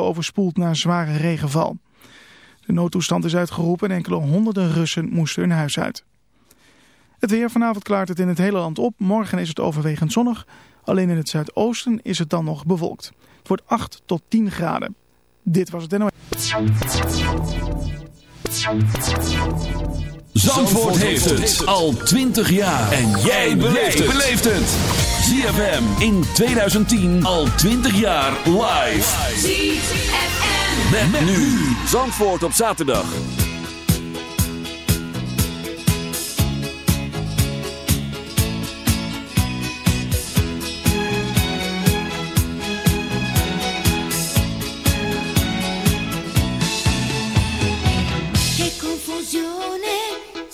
overspoeld na zware regenval. De noodtoestand is uitgeroepen en enkele honderden Russen moesten hun huis uit. Het weer vanavond klaart het in het hele land op. Morgen is het overwegend zonnig. Alleen in het zuidoosten is het dan nog bewolkt. Het wordt 8 tot 10 graden. Dit was het NOS. Zandvoort heeft het al 20 jaar. En jij beleeft het. ZFM in 2010 al 20 jaar live. ZFM. Met, met nu. Zandvoort op zaterdag.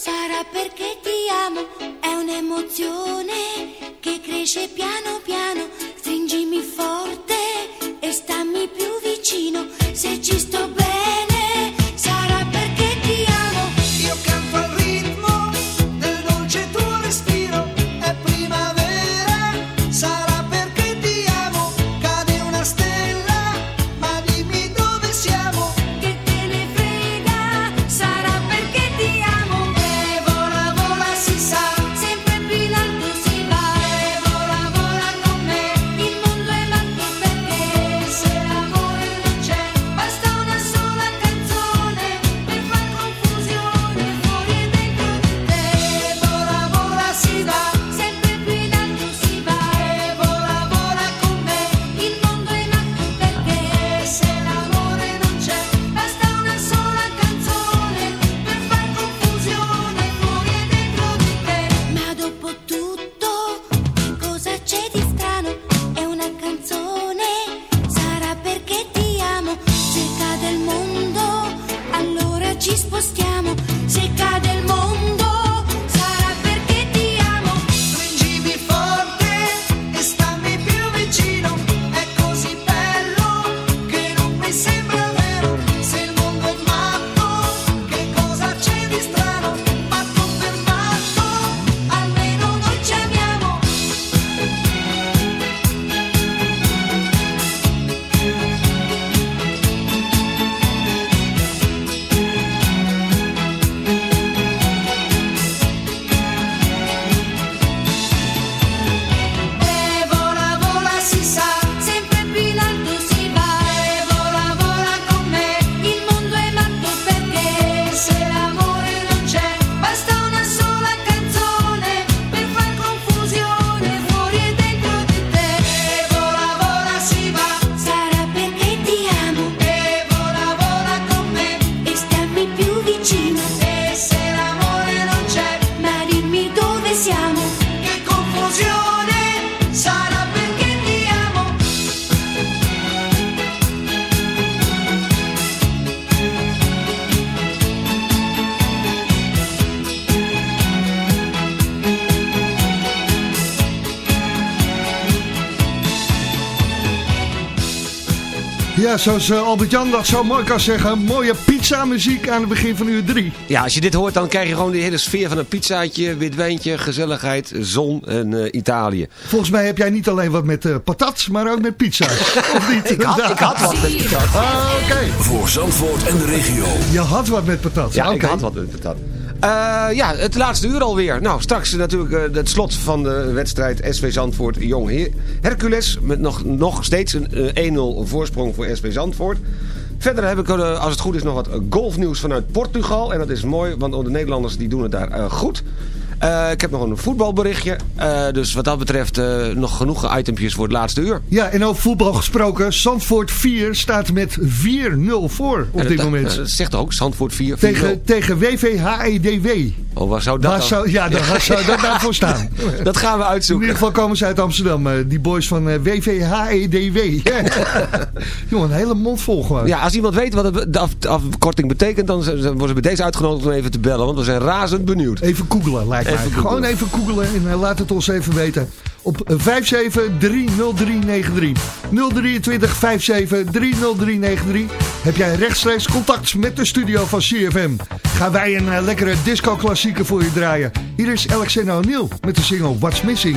Sarà perché ti amo, è un'emozione cresce piano piano, stringimi forte e stammi più vicino, se ci sto bene zoals eh, Albert-Jan dat zo mooi kan zeggen. Mooie pizza-muziek aan het begin van uur 3. Ja, als je dit hoort, dan krijg je gewoon de hele sfeer van een pizzaatje, wit wijntje, gezelligheid, zon en eh, Italië. Volgens mij heb jij niet alleen wat met eh patat, maar ook met pizza's. of niet? Ik had, ik had wat met patat. Ah, oké. Voor Zandvoort en de regio. Je had wat met patat. Ja, ik Oké. had wat met patat. Eh, ja, het laatste uur alweer. Nou, straks natuurlijk eh, het slot van de wedstrijd SV Zandvoort Jong Her- Hercules. Met nog, nog steeds een eh, 1-0 voorsprong voor SV Zandvoort. Verder heb ik, eh, als het goed is, nog wat golfnieuws vanuit Portugal. En dat is mooi, want de Nederlanders die doen het daar eh, goed. Eh, ik heb nog een voetbalberichtje. Eh, dus wat dat betreft eh, nog genoeg itempjes voor het laatste uur. Ja, en over voetbal gesproken. Zandvoort 4 staat met 4-0 voor op dit dat, moment. dat zegt ook Zandvoort 4. tegen, tegen WVHEDW. Oh, waar zou dat Waar dan? zou, ja, daar zou dat nou voor staan? Dat gaan we In uitzoeken. ieder geval komen ze uit Amsterdam. die boys van WVHEDW. Jongen, een hele mond vol gewoon. Ja, als iemand weet wat de af- de afkorting betekent, dan worden ze bij deze uitgenodigd om even te bellen. Want we zijn razend benieuwd. Even googelen lijkt Even. Gewoon even googelen en eh, laat het ons even weten. Op 5730393. 023 57 30393. Heb jij rechtstreeks contact met de studio van CFM? Gaan wij een eh, lekkere disco-klassieker voor je draaien. Hier is Alexander O'Neill met de single What's Missing.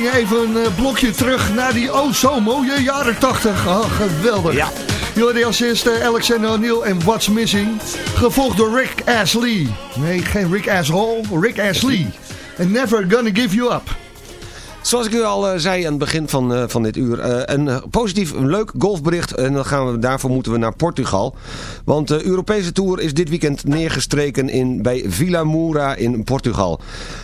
Gingen even een eh, blokje terug naar die oh zo mooie jaren 80. Oh, geweldig. Ja. Jullie als eerste Alexander O'Neill en What's Missing. Gevolgd door Rick Astley. Nee, geen Rick Asshole, Rick Astley. And Never Gonna Give You Up. Zoals ik u al eh, zei aan het begin van, eh, van dit uur, eh, een positief, een leuk golfbericht. En dan gaan we, daarvoor moeten we naar Portugal. Want de Europese Tour is dit weekend neergestreken in, bij Villa Moura in Portugal.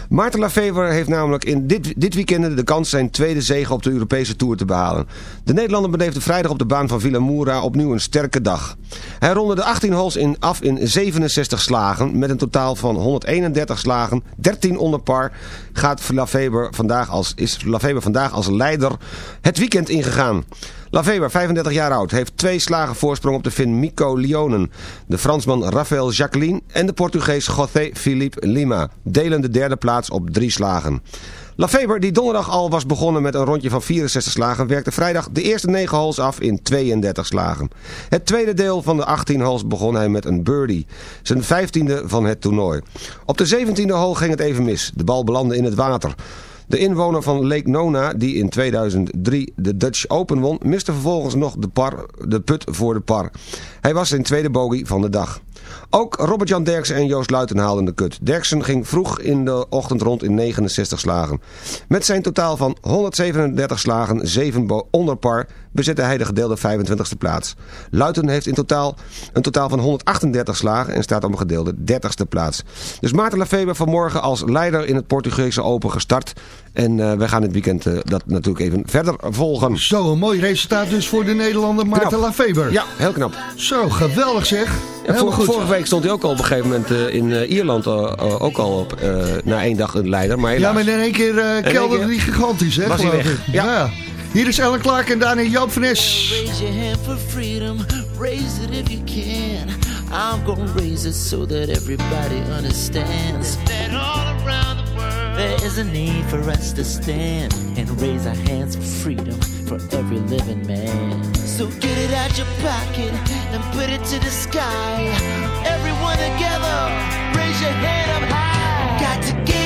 Maarten Lafever heeft namelijk in dit, dit weekend de kans zijn tweede zege op de Europese Tour te behalen. De Nederlander beleefde vrijdag op de baan van Villa Moura opnieuw een sterke dag. Hij ronde de 18 holes in, af in 67 slagen met een totaal van 131 slagen, 13 onder par. Gaat Lafever vandaag als, is Lafever vandaag als leider het weekend ingegaan. Lafeber, 35 jaar oud, heeft twee slagen voorsprong op de Fin Mico Lionen. De Fransman Rafael Jacqueline en de Portugees José Philippe Lima delen de derde plaats op drie slagen. Lafeber, die donderdag al was begonnen met een rondje van 64 slagen, werkte vrijdag de eerste 9 holes af in 32 slagen. Het tweede deel van de 18 holes begon hij met een birdie, zijn 15e van het toernooi. Op de 17e hole ging het even mis. De bal belandde in het water. De inwoner van Lake Nona, die in 2003 de Dutch Open won, miste vervolgens nog de, par, de put voor de par. Hij was zijn tweede bogey van de dag. Ook Robert-Jan Derksen en Joost Luiten haalden de kut. Derksen ging vroeg in de ochtend rond in 69 slagen. Met zijn totaal van 137 slagen, 7 bo- onder par, bezette hij de gedeelde 25e plaats. Luiten heeft in totaal een totaal van 138 slagen en staat op een gedeelde 30e plaats. Dus Maarten Lafeber vanmorgen als leider in het Portugese Open gestart. En eh, wij gaan dit weekend eh, dat natuurlijk even verder volgen. Zo, een mooi resultaat dus voor de Nederlander Maarten Knap. Lafeber. Ja, heel knap. Zo, geweldig zeg. Ja, vor- goed. vorige week stond hij ook al op een gegeven moment eh, in Ierland ook al op, na één dag een leider. Maar Ja, maar in één keer kelderde die gigantisch, hè? was hij weg. ik. Ja. Hier is Ellen Clark en daarna Joop van Nes. Raise your hand for freedom, raise it if you can. I'm gonna raise it so that everybody understands that all around the world there is a need for us to stand and raise our hands for freedom for every living man. So get it out your pocket and put it to the sky. Everyone together, raise your hand up high. Got to get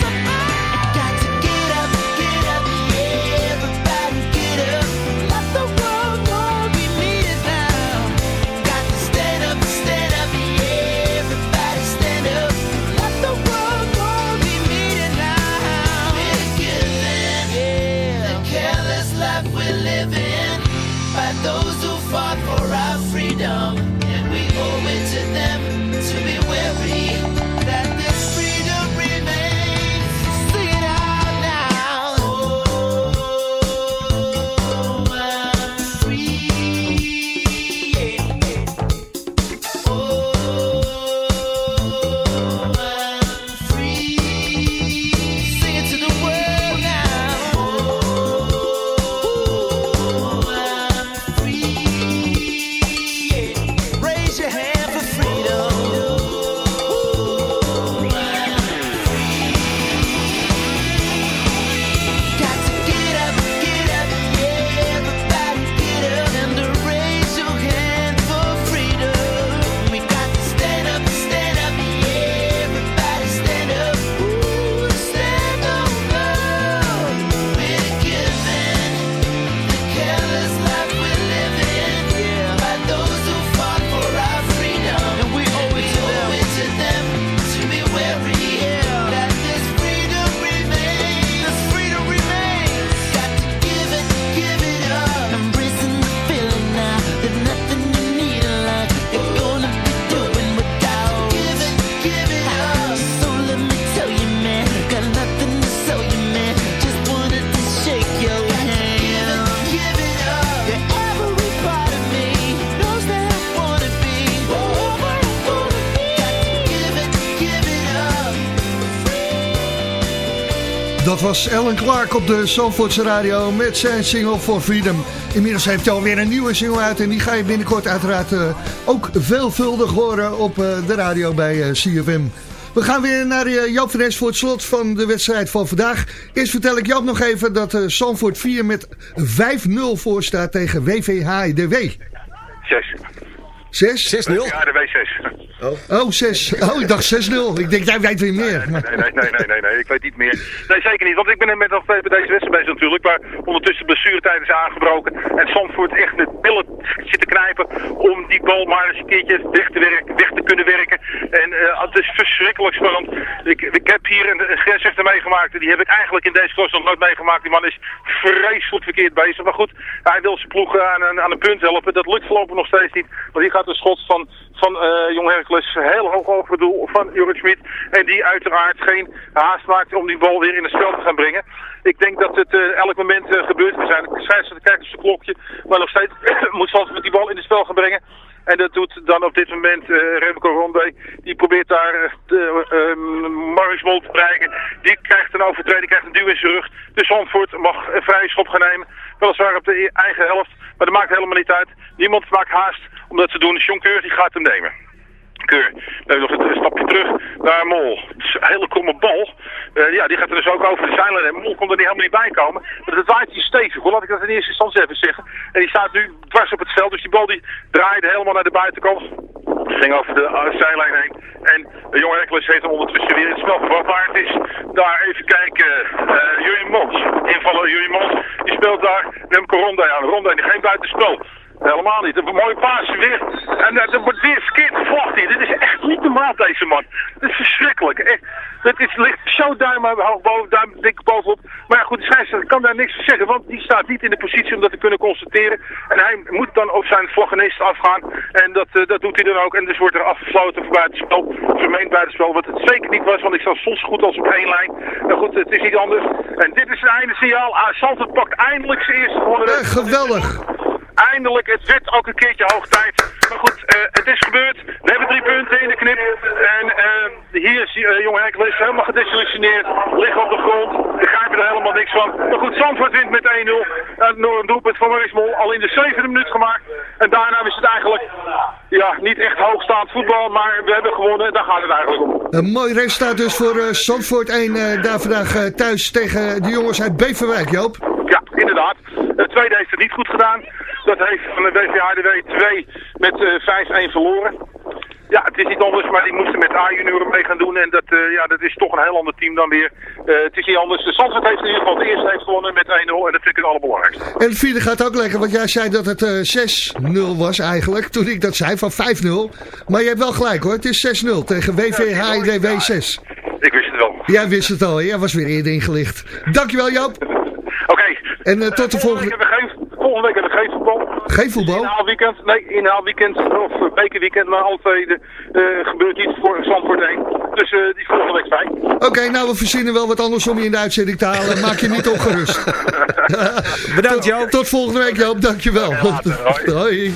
was Ellen Clark op de Zandvoortse radio met zijn single For Freedom. Inmiddels heeft hij alweer een nieuwe single uit en die ga je binnenkort uiteraard eh, ook veelvuldig horen op eh, de radio bij eh, CFM. We gaan weer naar uh, Joop van voor het slot van de wedstrijd van vandaag. Eerst vertel ik Joop nog even dat uh, Zandvoort 4 met 5-0 voor staat tegen WVHDW. 6. 6? 6-0? Ja, de W6. Oh, 6. Oh, ik dacht 6-0. Ik denk, jij weet weer meer. Nee, nee, nee, nee, nee, nee, ik weet niet meer. Nee, zeker niet, want ik ben er met nog bij deze wedstrijd bezig natuurlijk, waar ondertussen de blessuretijd is aangebroken en Zandvoort echt met billen zit te knijpen om die bal maar eens een keertje weg te, werken, weg te kunnen werken. En uh, het is verschrikkelijk spannend. Ik, ik heb hier een, een grensrechter meegemaakt, die heb ik eigenlijk in deze klas nog nooit meegemaakt. Die man is vreselijk verkeerd bezig, maar goed, hij wil zijn ploeg aan, aan, aan een punt helpen. Dat lukt voorlopig nog steeds niet, want hier gaat een schot van, van uh, Jong Hercules heel hoog over het doel van Jurgen Smit. En die uiteraard geen haast maakt om die bal weer in het spel te gaan brengen. Ik denk dat het uh, elk moment uh, gebeurt. We zijn scheidsrechter kijkt op zijn klokje. Maar nog steeds moet Zandvoort met die bal in het spel gaan brengen. En dat doet dan op dit moment uh, Remco Ronde. Die probeert daar uh, Mol te bereiken. Die krijgt een overtreding, krijgt een duw in zijn rug. Dus Zandvoort mag een vrije schop gaan nemen. Weliswaar op de eigen helft. Maar dat maakt helemaal niet uit. Niemand maakt haast om dat te doen. De Jonker die gaat hem nemen. Keur. Dan nog een stapje terug naar Mol. Het is een hele kromme bal. Uh, ja, die gaat er dus ook over de zijlijn. En Mol kon er niet helemaal niet bij komen. Maar dat waait hij stevig. Hoe laat ik dat in eerste instantie even zeggen. En die staat nu dwars op het veld. Dus die bal die draaide helemaal naar de buitenkant. Ging over de uh, zijlijn heen. En de jonge Hercules heeft hem ondertussen weer in het spel het is daar even kijken. Uh, Jurjen Mons. Invaller Jurjen Mons. Die speelt daar Remco Ronde aan. Ronde die geen buitenspel. Helemaal niet. Een mooie paas weer. En uh, er wordt weer verkeerd gevlacht hier. Dit is echt niet normaal, deze man. Dit is verschrikkelijk. Het is, ligt zo duim, hoog boven, duim dik bovenop. Maar ja, goed, de scheidsrechter kan daar niks van zeggen. Want die staat niet in de positie om dat te kunnen constateren. En hij moet dan op zijn vlaggenist afgaan. En dat, uh, dat doet hij dan ook. En dus wordt er afgesloten voor buitenspel. Vermeend buitenspel. Wat het zeker niet was. Want ik zat soms goed als op één lijn. Maar goed, het is niet anders. En dit is het einde signaal. Ah, Zandvoort pakt eindelijk zijn eerste gewonnen. Geweldig. Eindelijk, het werd ook een keertje hoog tijd. Maar goed, uh, het is gebeurd. We hebben drie punten in de knip. En uh, hier is uh, jonge Hercules helemaal gedesillusioneerd. Liggen op de grond. Begrijpen er helemaal niks van. Maar goed, Zandvoort wint met 1-0. door een doelpunt van Maurice Mol. Al in de zevende minuut gemaakt. En daarna is het eigenlijk ja, niet echt hoogstaand voetbal. Maar we hebben gewonnen. Daar gaat het eigenlijk om. Een mooi resultaat dus voor Zandvoort 1. daar vandaag thuis tegen de jongens uit Beverwijk, Joop. Ja, inderdaad. De tweede heeft het niet goed gedaan. Dat heeft van de WVHDW 2 met uh, 5-1 verloren. Ja, het is niet anders, maar die moesten met A-junioren mee gaan doen. En dat, uh, ja, dat is toch een heel ander team dan weer. Uh, het is niet anders. De Zandvoort heeft in ieder geval de eerste heeft gewonnen met 1-0. En dat vind ik het allerbelangrijkste. En het vierde gaat ook lekker, want jij zei dat het uh, 6-0 was eigenlijk. Toen ik dat zei, van 5-0. Maar je hebt wel gelijk hoor, het is 6-0 tegen WVHDW 6. Ik wist het wel. Jij wist het al, jij was weer eerder ingelicht. Dankjewel Joop. Oké. Okay. En tot de volgende... Volgende week hebben we geen voetbal. Geen voetbal? Inhaalweekend, nee, inhaalweekend of bekerweekend, maar alle twee de, uh, gebeurt iets voor Zandvoort 1. Dus uh, die volgende week bij. Oké, okay, nou we verzinnen wel wat anders om je in de uitzending te halen. Maak je niet ongerust. Bedankt Joop. Tot volgende week Joop, dankjewel. Later, hoi. hoi.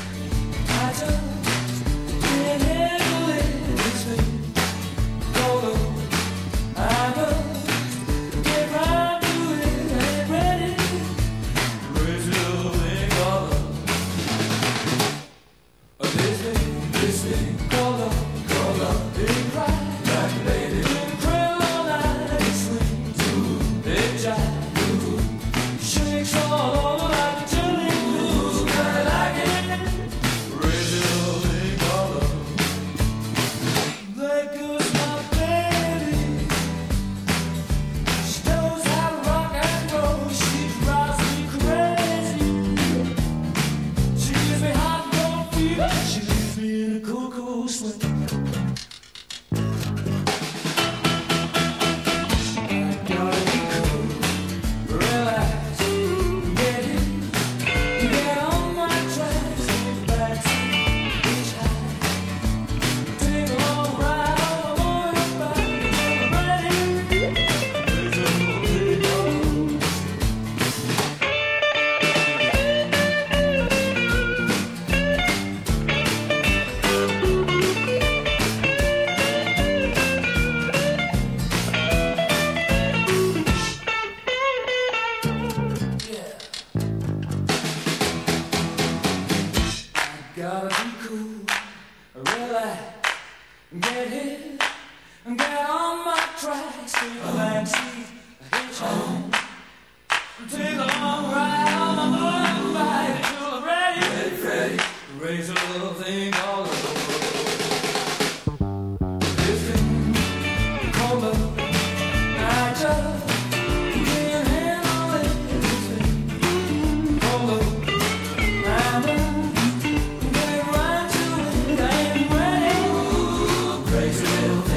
will.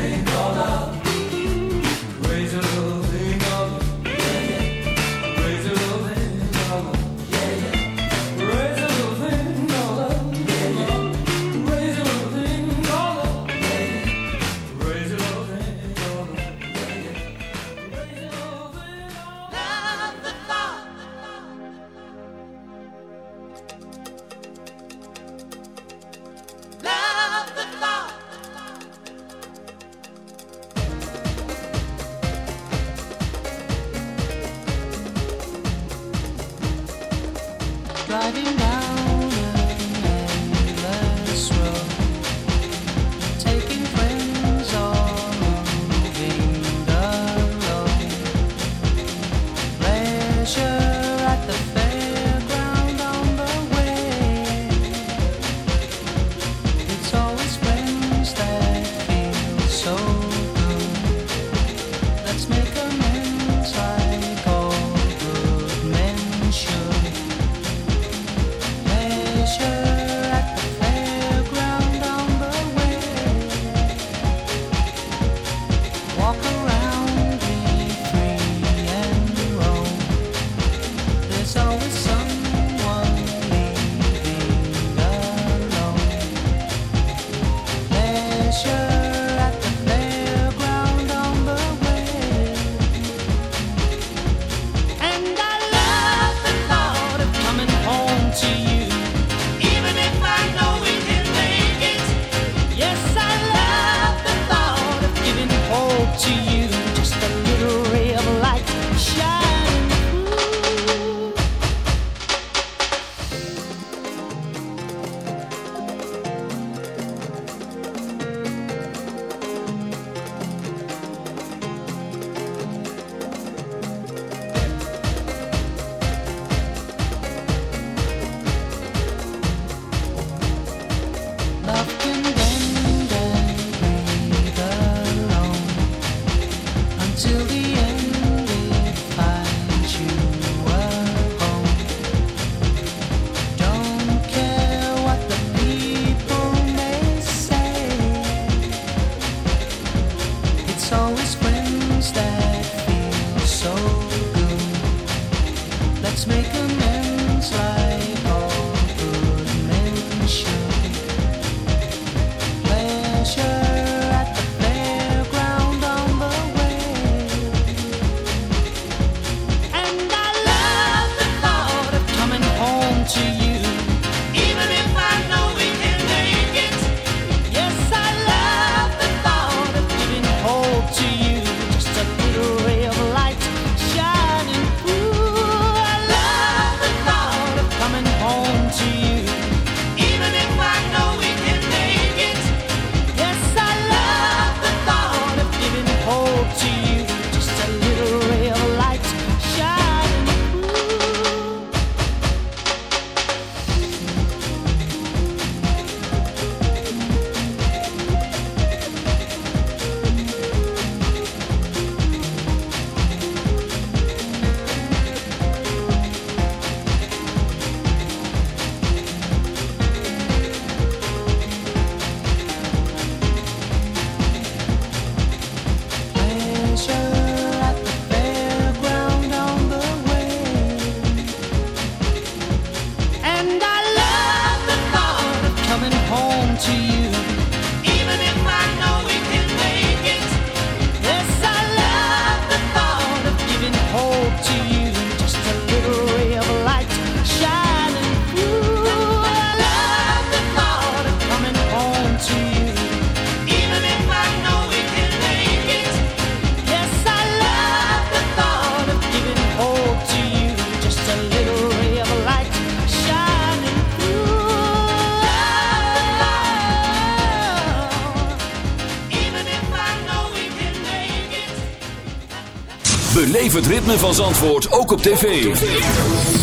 Het ritme van Zandvoort ook op tv.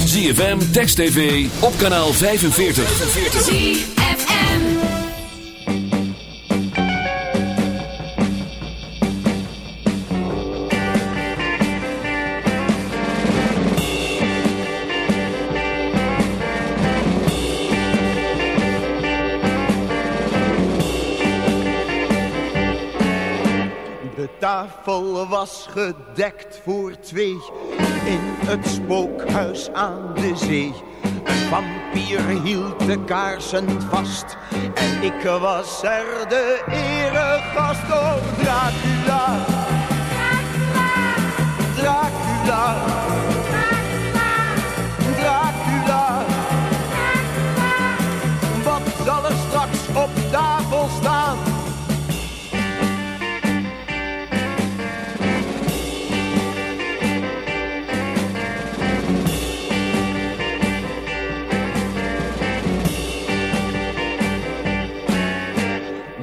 ZFM, Text TV, op kanaal 45. ZFM. De tafel was gedekt voor twee in het spookhuis aan de zee. Een vampier hield de kaarsen vast en ik was er de eregast. Oh, Dracula, Dracula, Dracula.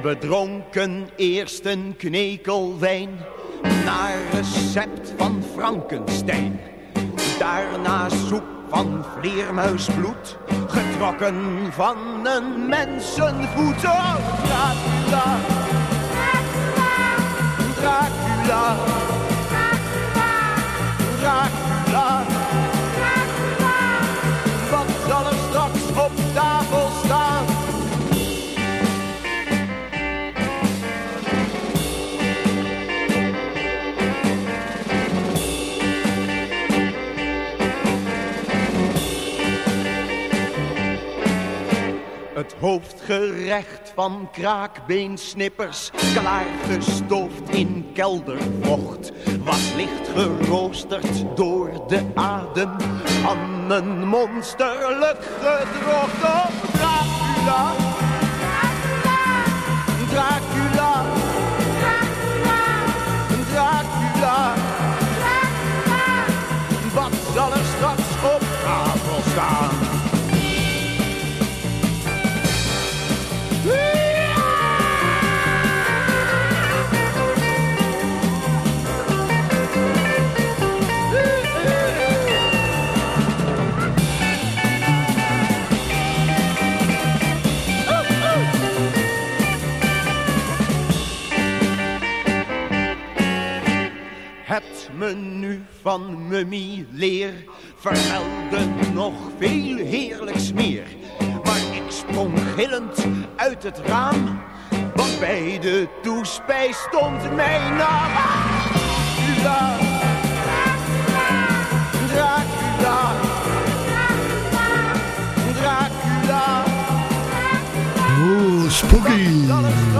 We dronken eerst een knekel wijn naar recept van Frankenstein. Daarna soep van vleermuisbloed, getrokken van een mensenvoet. Oh, Dracula, Dracula, Dracula. Het hoofdgerecht van kraakbeensnippers, klaargestoofd in keldervocht, was licht geroosterd door de adem van een monsterlijk gedrocht. Dracula, Dracula, Menu van Mummy Leer vermeldde nog veel heerlijks meer. Maar ik sprong gillend uit het raam, want bij de toespijs stond mijn naam. Dracula, Dracula, Dracula. Oeh, spooky.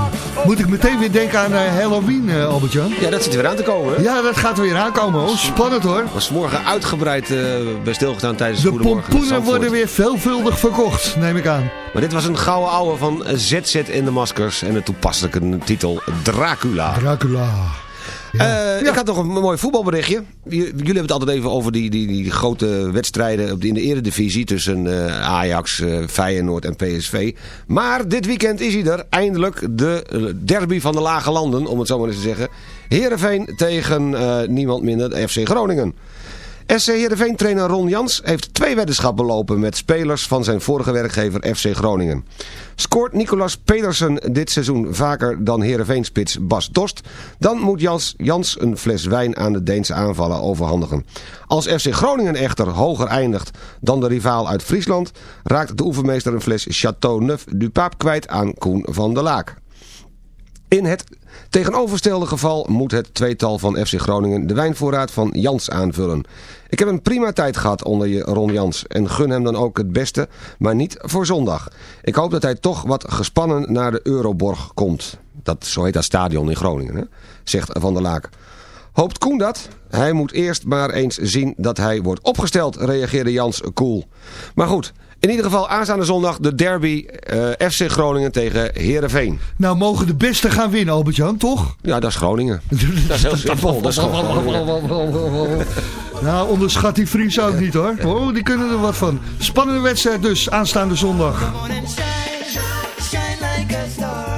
Moet ik meteen weer denken aan eh, Halloween, eh, Albert-Jan? Ja, dat zit er weer aan te komen. Hè? Ja, dat gaat er weer aankomen. Oh, spannend hoor. was morgen uitgebreid eh, bij stilgestaan tijdens De Goedemorgen pompoenen Zandvoort. worden weer veelvuldig verkocht, neem ik aan. Maar dit was een gouden ouwe van ZZ in de Maskers en de toepasselijke titel Dracula. Dracula. Eh, Ik had nog een mooi voetbalberichtje. Jullie hebben het altijd even over die, die, die grote wedstrijden in de eredivisie tussen eh, Ajax, eh, Feyenoord en PSV. Maar dit weekend is hij er. Eindelijk de derby van de lage landen, om het zo maar eens te zeggen. Heerenveen tegen niemand minder FC Groningen. SC Heerenveen-trainer Ron Jans heeft twee weddenschappen lopen met spelers van zijn vorige werkgever FC Groningen. Scoort Nicolas Pedersen dit seizoen vaker dan Heerenveen-spits Bas Dost, dan moet Jans, Jans een fles wijn aan de Deense aanvallen overhandigen. Als FC Groningen echter hoger eindigt dan de rivaal uit Friesland, raakt de oefenmeester een fles Chateau Neuf du Pape kwijt aan Koen van der Laak. In het tegenovergestelde geval moet het tweetal van FC Groningen de wijnvoorraad van Jans aanvullen. Ik heb een prima tijd gehad onder je Ron Jans en gun hem dan ook het beste, maar niet voor zondag. Ik hoop dat hij toch wat gespannen naar de Euroborg komt. Dat, zo heet dat stadion in Groningen, hè? zegt Van der Laak. Hoopt Koen dat? Hij moet eerst maar eens zien dat hij wordt opgesteld, reageerde Jans koel. Maar goed, in ieder geval aanstaande zondag de derby eh, FC Groningen tegen Heerenveen. Nou, mogen de beste gaan winnen, Albert-Jan, toch? Ja, dat is Groningen. Dat is heel simpel. Dat is. Nou, onderschat die Fries ook niet hoor. Oh, die kunnen er wat van. Spannende wedstrijd dus, aanstaande zondag. Like star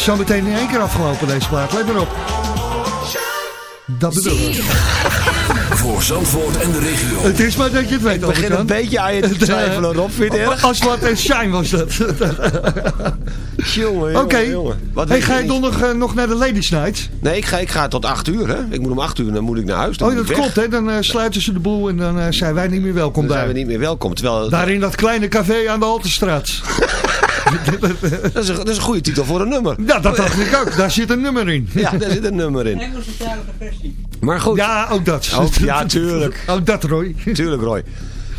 is zo meteen in één keer afgelopen deze plaat. Let maar op. Dat bedoel ik. Voor Zandvoort en de regio. Het is maar dat je het weet. Ik begin een beetje aan je te twijfelen, Rob. Vind je het en Shine was dat. Jongen, Oké. Hey, weet ga je donderdag eh, nog naar de Ladies Night? Nee, ik ga, ik ga tot 8 uur, hè. Ik moet om 8 uur, dan moet ik naar huis. Dan Oh, dat klopt, hè? Dan eh, sluiten ze de boel en dan eh, zijn wij niet meer welkom Dan zijn daar. we niet meer welkom. Terwijl, Daar in dat kleine café aan de Haltestraat. dat, is een, dat is een goede titel voor een nummer. Ja, dat dacht ik ook. Daar zit een nummer in. Ja, daar zit een nummer in. Maar goed. Ja, ook dat. Ook- ja, tuurlijk. Ook dat, Roy. Tuurlijk, Roy.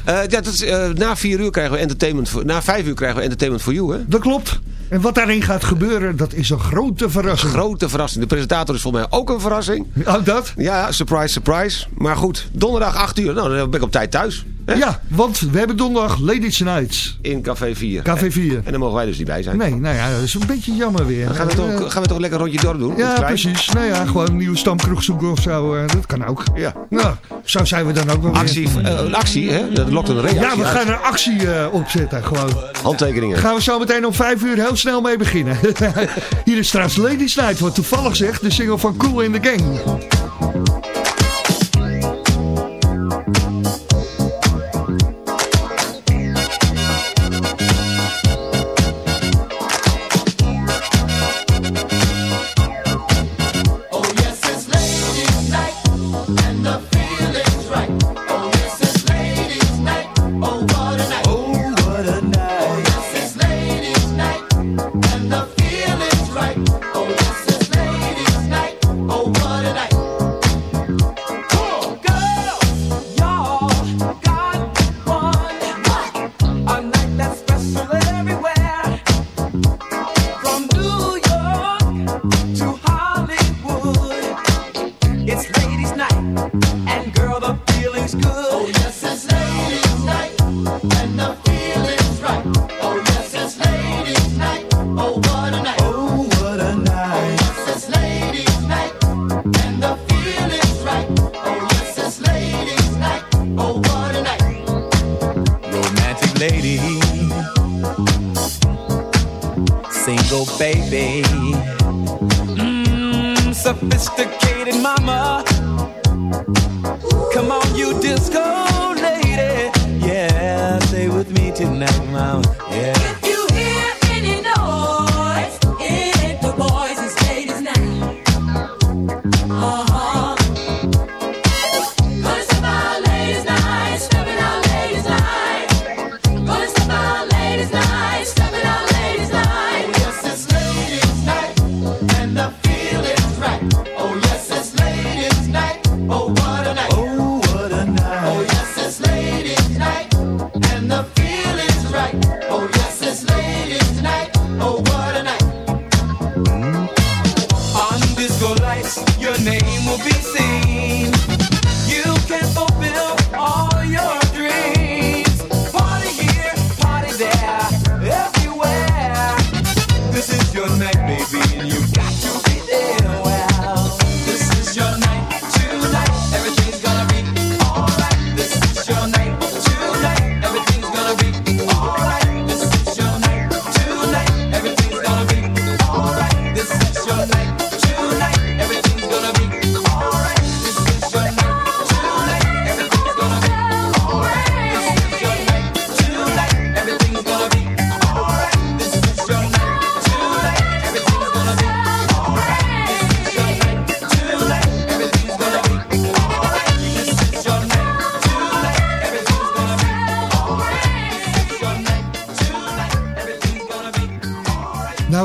Eh, ja, dat is, eh, na vier uur krijgen we entertainment voor, na vijf uur krijgen we entertainment for you, hè? Dat klopt. En wat daarin gaat gebeuren, dat is een grote verrassing. Grote verrassing. De presentator is volgens mij ook een verrassing. Ook dat? Ja, surprise, surprise. Maar goed, donderdag 8 uur. Nou, dan ben ik op tijd thuis. Ja, want we hebben donderdag Ladies Nights. In Café 4. Café 4. En dan mogen wij dus niet bij zijn. Nee, nou ja, dat is een beetje jammer weer. Dan gaan we, Eh, toch, gaan we toch lekker een rondje door doen? Ja, precies. Nou ja, gewoon een nieuwe stamkroeg zoeken of zo. eh, dat kan ook. Ja. Nou, zo zijn we dan ook wel weer. Actie, eh, een actie, hè? Dat lokt een reactie Ja, we uit. gaan een actie eh, opzetten, gewoon. Handtekeningen. Gaan we zo meteen om vijf uur heel snel mee beginnen. Hier is trouwens Ladies Night, wat toevallig zegt, de single van Cool in the Gang.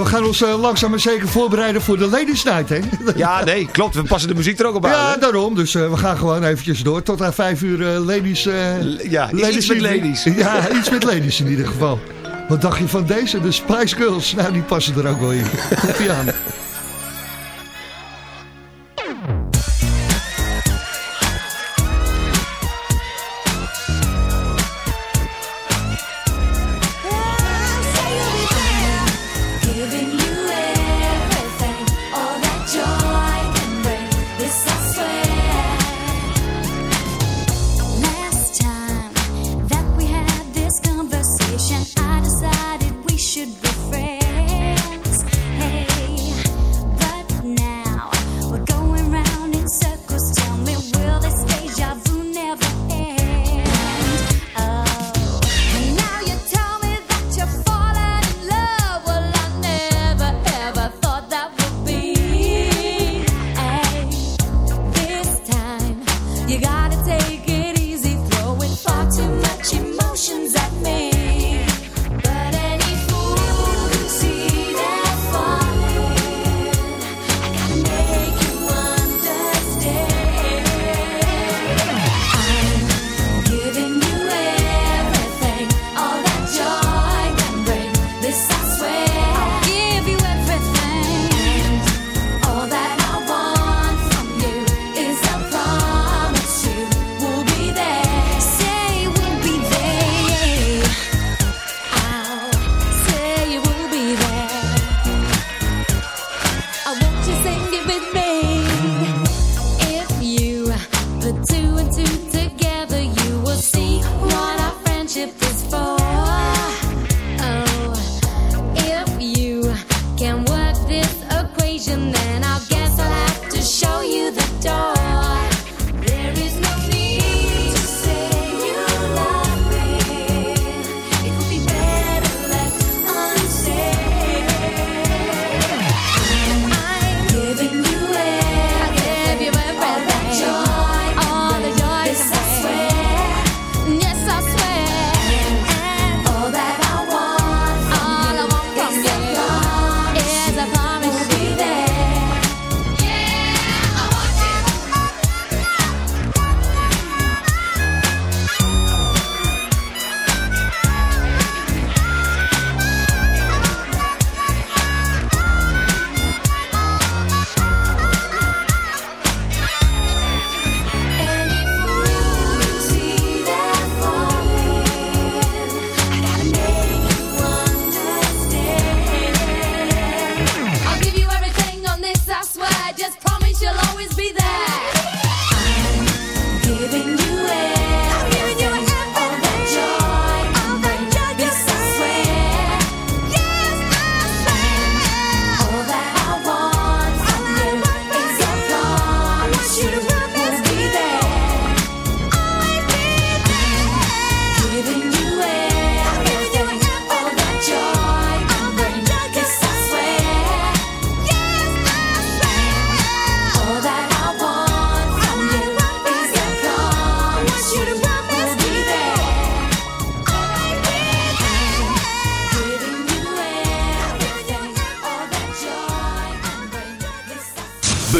we gaan ons eh, langzaam maar zeker voorbereiden voor de Ladies Night, hè? Ja, nee, klopt. We passen de muziek er ook op aan. Ja, daarom. Dus eh, we gaan gewoon eventjes door tot aan vijf uur eh, Ladies... ja, ladies iets met ladies. Ja, iets met ladies in ieder geval. Wat dacht je van deze? De Spice Girls. Nou, die passen er ook wel in. Goed.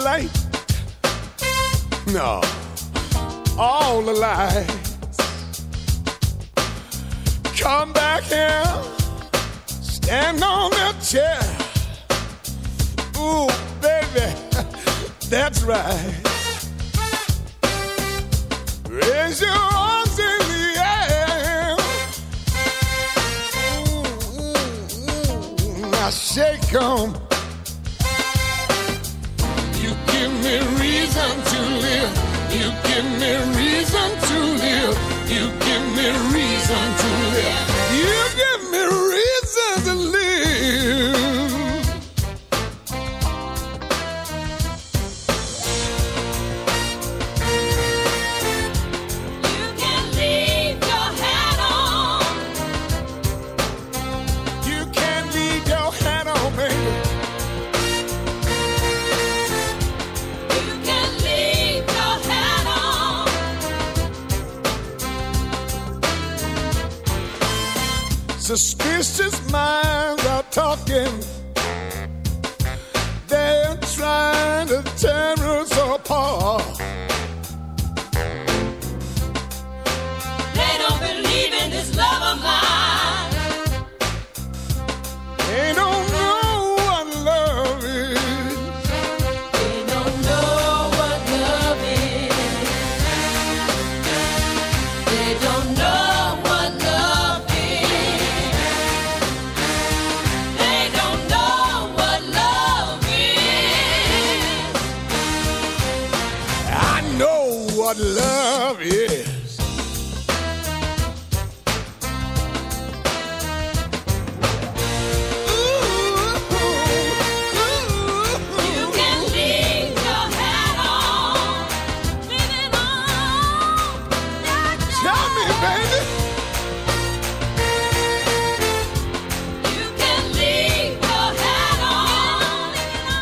Light. No, all the lights. Come back here, stand on that chair. Ooh, baby, that's right. Raise your arms in the air. Ooh, ooh, ooh. Now shake. Reason to live. You give me reason to live. You give me reason Suspicious minds are talking. They're trying to us what love is.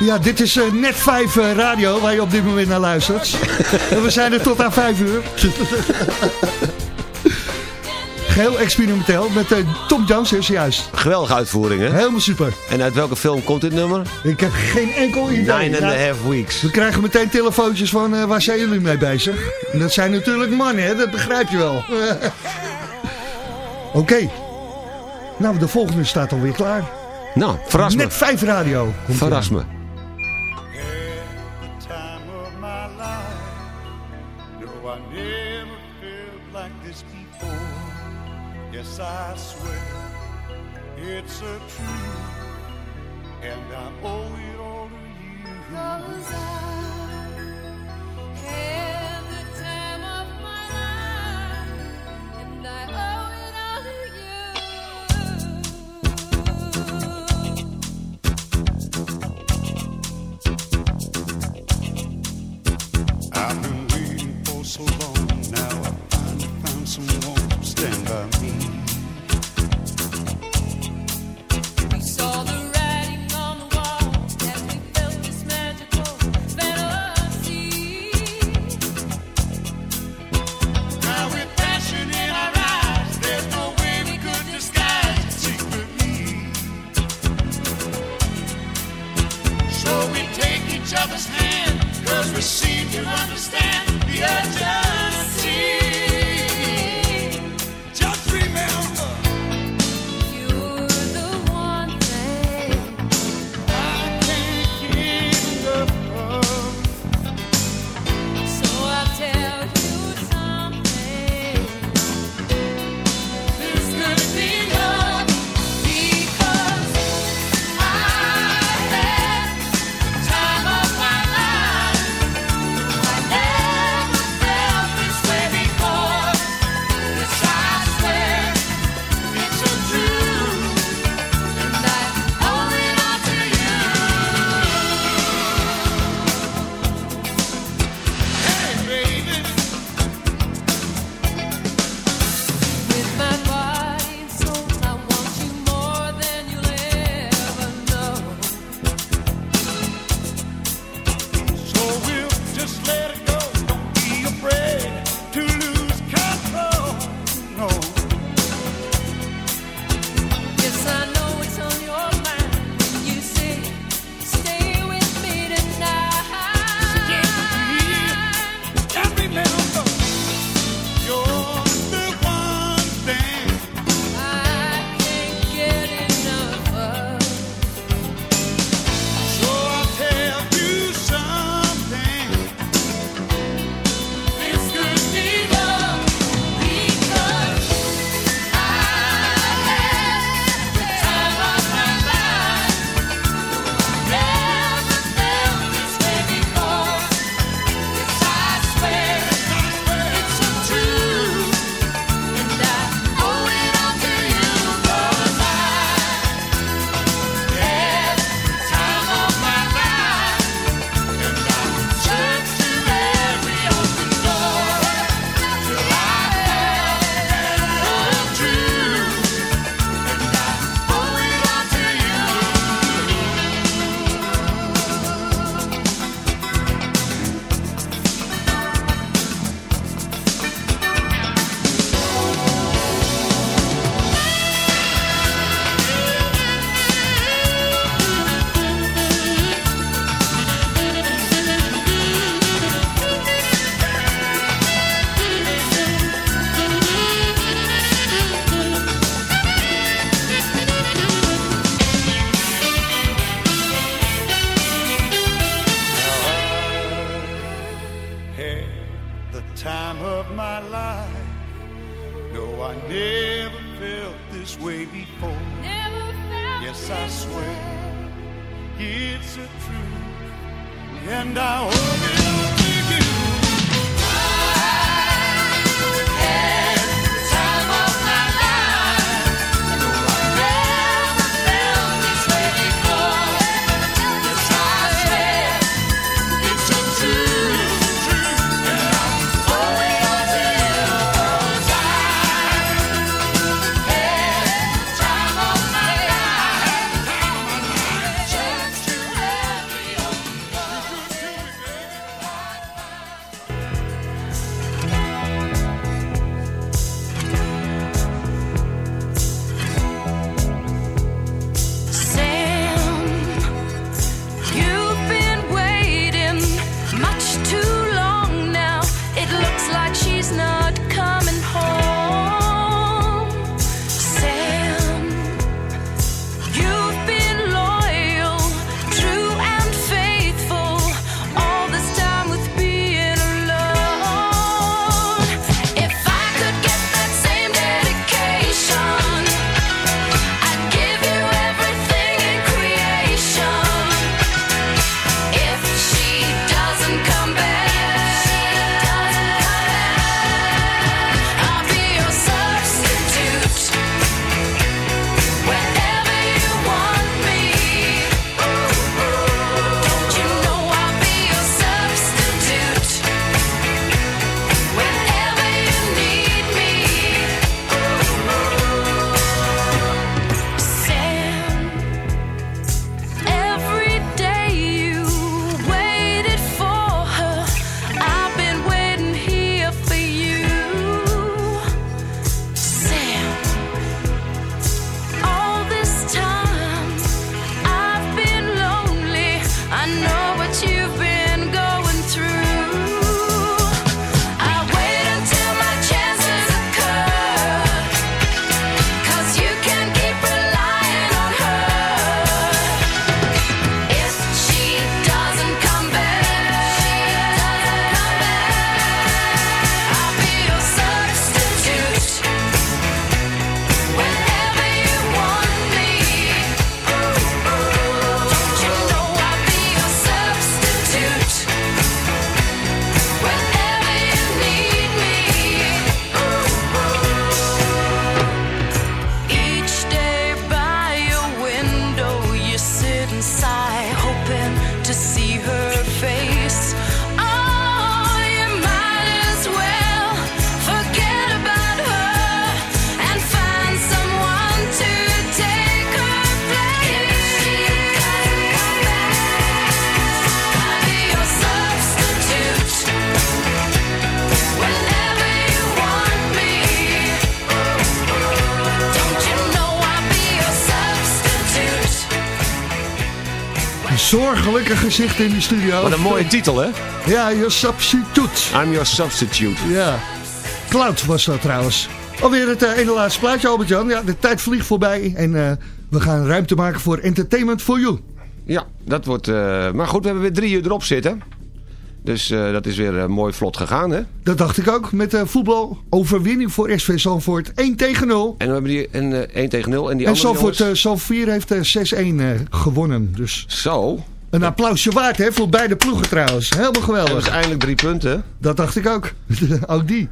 Ja, dit is eh, Net 5 eh, Radio, waar je op dit moment naar luistert. en we zijn er tot aan 5 uur. Geheel experimenteel met eh, Tom Jones is juist. Geweldige uitvoering, hè? Helemaal super. En uit welke film komt dit nummer? Ik heb geen enkel idee. Nine and a half weeks. We krijgen meteen telefoontjes van waar zijn jullie mee bezig? En dat zijn natuurlijk mannen, hè? dat begrijp je wel. Oké. Nou, de volgende staat alweer klaar. Nou, verras me. Net 5 Radio. Verras me. Gezicht in de studio. Wat een mooie titel, hè? Ja, je substituut. I'm your substitute. Ja. Cloud was dat trouwens. Alweer het eh, ene laatste plaatje, Albert-Jan. Ja, de tijd vliegt voorbij en eh, we gaan ruimte maken voor Entertainment for You. Ja, dat wordt... eh, maar goed, we hebben weer drie uur erop zitten. Dus dat is weer mooi vlot gegaan, hè? Dat dacht ik ook met eh, voetbal. Overwinning voor SV Zandvoort 1 tegen 0. En we hebben die een, eh, 1 tegen 0. En die En andere Zandvoort, jongens... Zandvoort 4 heeft eh, 6-1 eh, gewonnen. Dus Zo. Een applausje waard hè, voor beide ploegen trouwens. Helemaal Dat geweldig. is eindelijk drie punten. Dat dacht ik ook. ook die.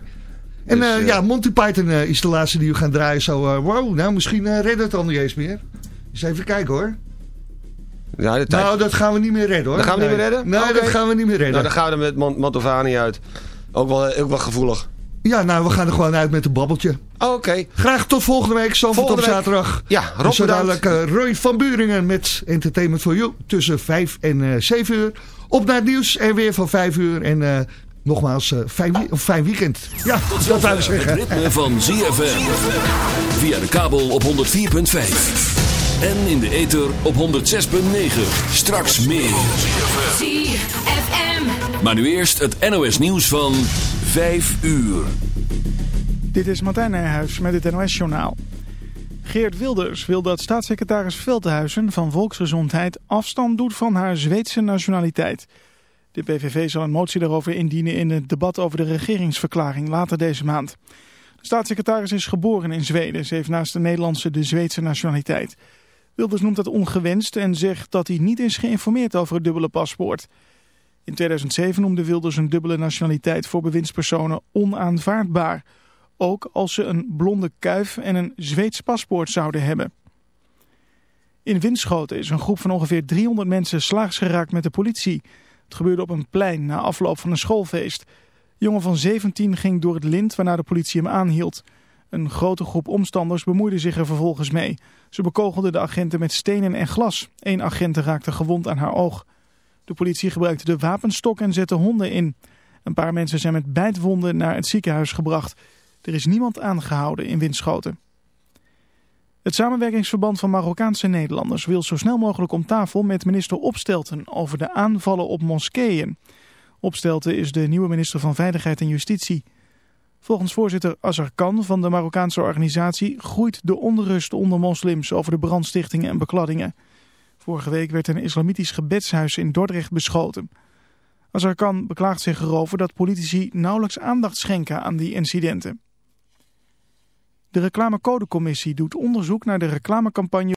En Dus, eh, eh, ja, Monty Python eh, is de laatste die we gaan draaien. Zo, wow, nou misschien redden het al niet eens meer. Eens even kijken hoor. Ja, de tijd... Nou, dat gaan we niet meer redden hoor. Dat gaan we niet meer redden? Nee, dat gaan we niet meer redden. Nou, dan gaan we er met Man- Mantovani uit. Ook wel, ook wel gevoelig. Ja, nou, we gaan er gewoon uit met een babbeltje. Oh, Oké. Graag tot volgende week, Zandvoort op zaterdag. Ja, Rob En zo dadelijk eh, Roy van Buringen met Entertainment for You tussen 5 en eh 7 uur. Op naar het nieuws en weer van 5 uur. En eh, nogmaals, eh, fijn, wie- of fijn weekend. Ja, dat wou ik Het ritme van ZFM. Via de kabel op 104.5. En in de ether op 106.9. Straks meer. ZFM. Maar nu eerst het NOS nieuws van 5 uur. Dit is Martijn Nijhuis met het NOS-journaal. Geert Wilders wil dat staatssecretaris Veldhuizen van Volksgezondheid afstand doet van haar Zweedse nationaliteit. De PVV zal een motie daarover indienen in het debat over de regeringsverklaring later deze maand. De staatssecretaris is geboren in Zweden. Ze heeft naast de Nederlandse de Zweedse nationaliteit. Wilders noemt dat ongewenst en zegt dat hij niet is geïnformeerd over het dubbele paspoort. In 2007 noemde Wilders een dubbele nationaliteit voor bewindspersonen onaanvaardbaar. Ook als ze een blonde kuif en een Zweeds paspoort zouden hebben. In Winschoten is een groep van ongeveer 300 mensen slaags geraakt met de politie. Het gebeurde op een plein na afloop van een schoolfeest. De jongen van 17 ging door het lint waarna de politie hem aanhield. Een grote groep omstanders bemoeide zich er vervolgens mee. Ze bekogelden de agenten met stenen en glas. Eén agent raakte gewond aan haar oog. De politie gebruikte de wapenstok en zette honden in. Een paar mensen zijn met bijtwonden naar het ziekenhuis gebracht. Er is niemand aangehouden in Winschoten. Het samenwerkingsverband van Marokkaanse Nederlanders wil zo snel mogelijk om tafel met minister Opstelten over de aanvallen op moskeeën. Opstelten is de nieuwe minister van Veiligheid en Justitie. Volgens voorzitter Azarkan van de Marokkaanse organisatie groeit de onrust onder moslims over de brandstichtingen en bekladdingen. Vorige week werd een islamitisch gebedshuis in Dordrecht beschoten. Azarkan beklaagt zich erover dat politici nauwelijks aandacht schenken aan die incidenten. De reclamecodecommissie doet onderzoek naar de reclamecampagne